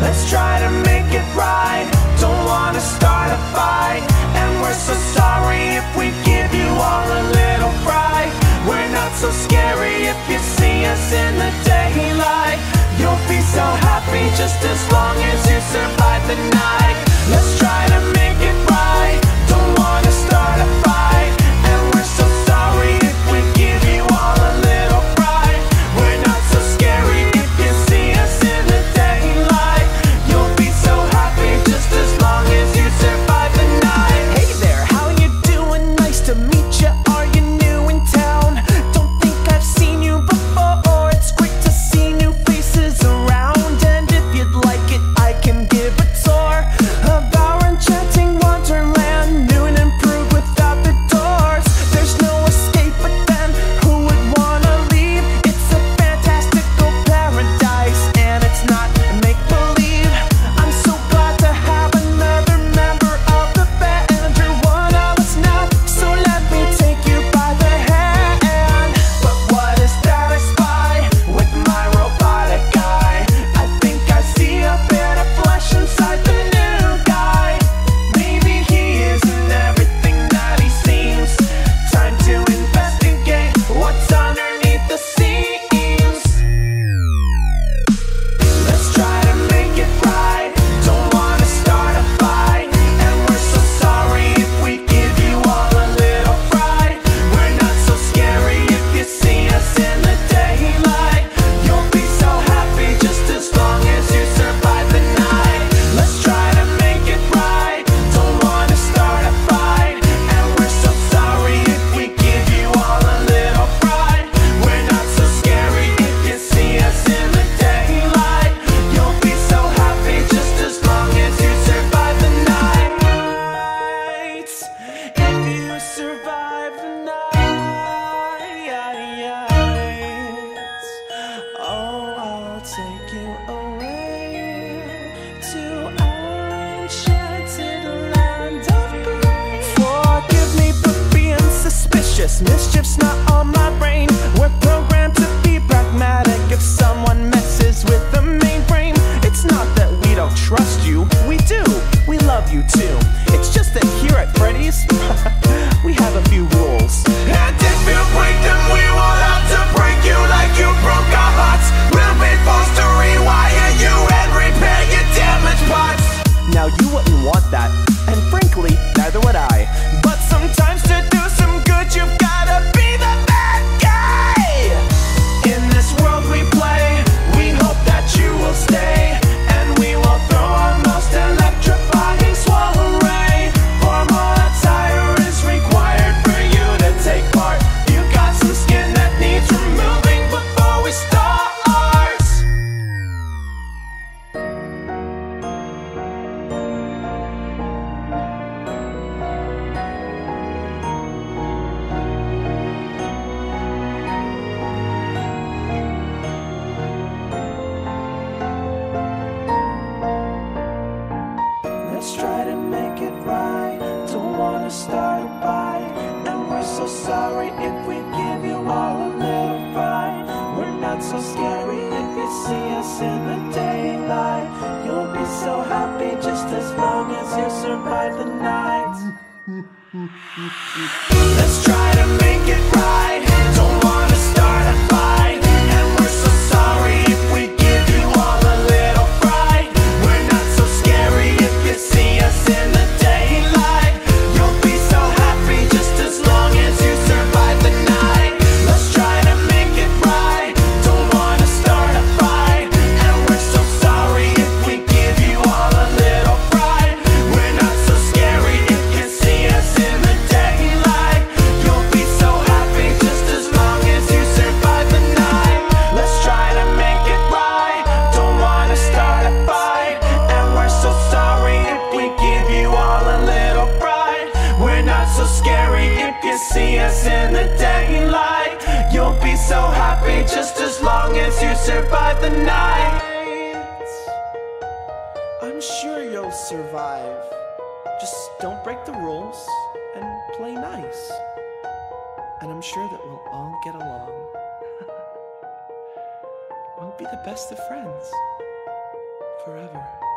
Let's try to make it right. Don't wanna start a fight. And we're so sorry if we give you all a little. Just mischief's not on my brain. We're start by. And we're so sorry if we give you all a little fright We're not so scary if you see us in the daylight. You'll be so happy just as long as you survive the night. Let's try to make it right. Don't see us in the daylight. You'll be so happy just as long as you survive the night. I'm sure you'll survive. Just don't break the rules and play nice. And I'm sure that we'll all get along. we'll be the best of friends forever.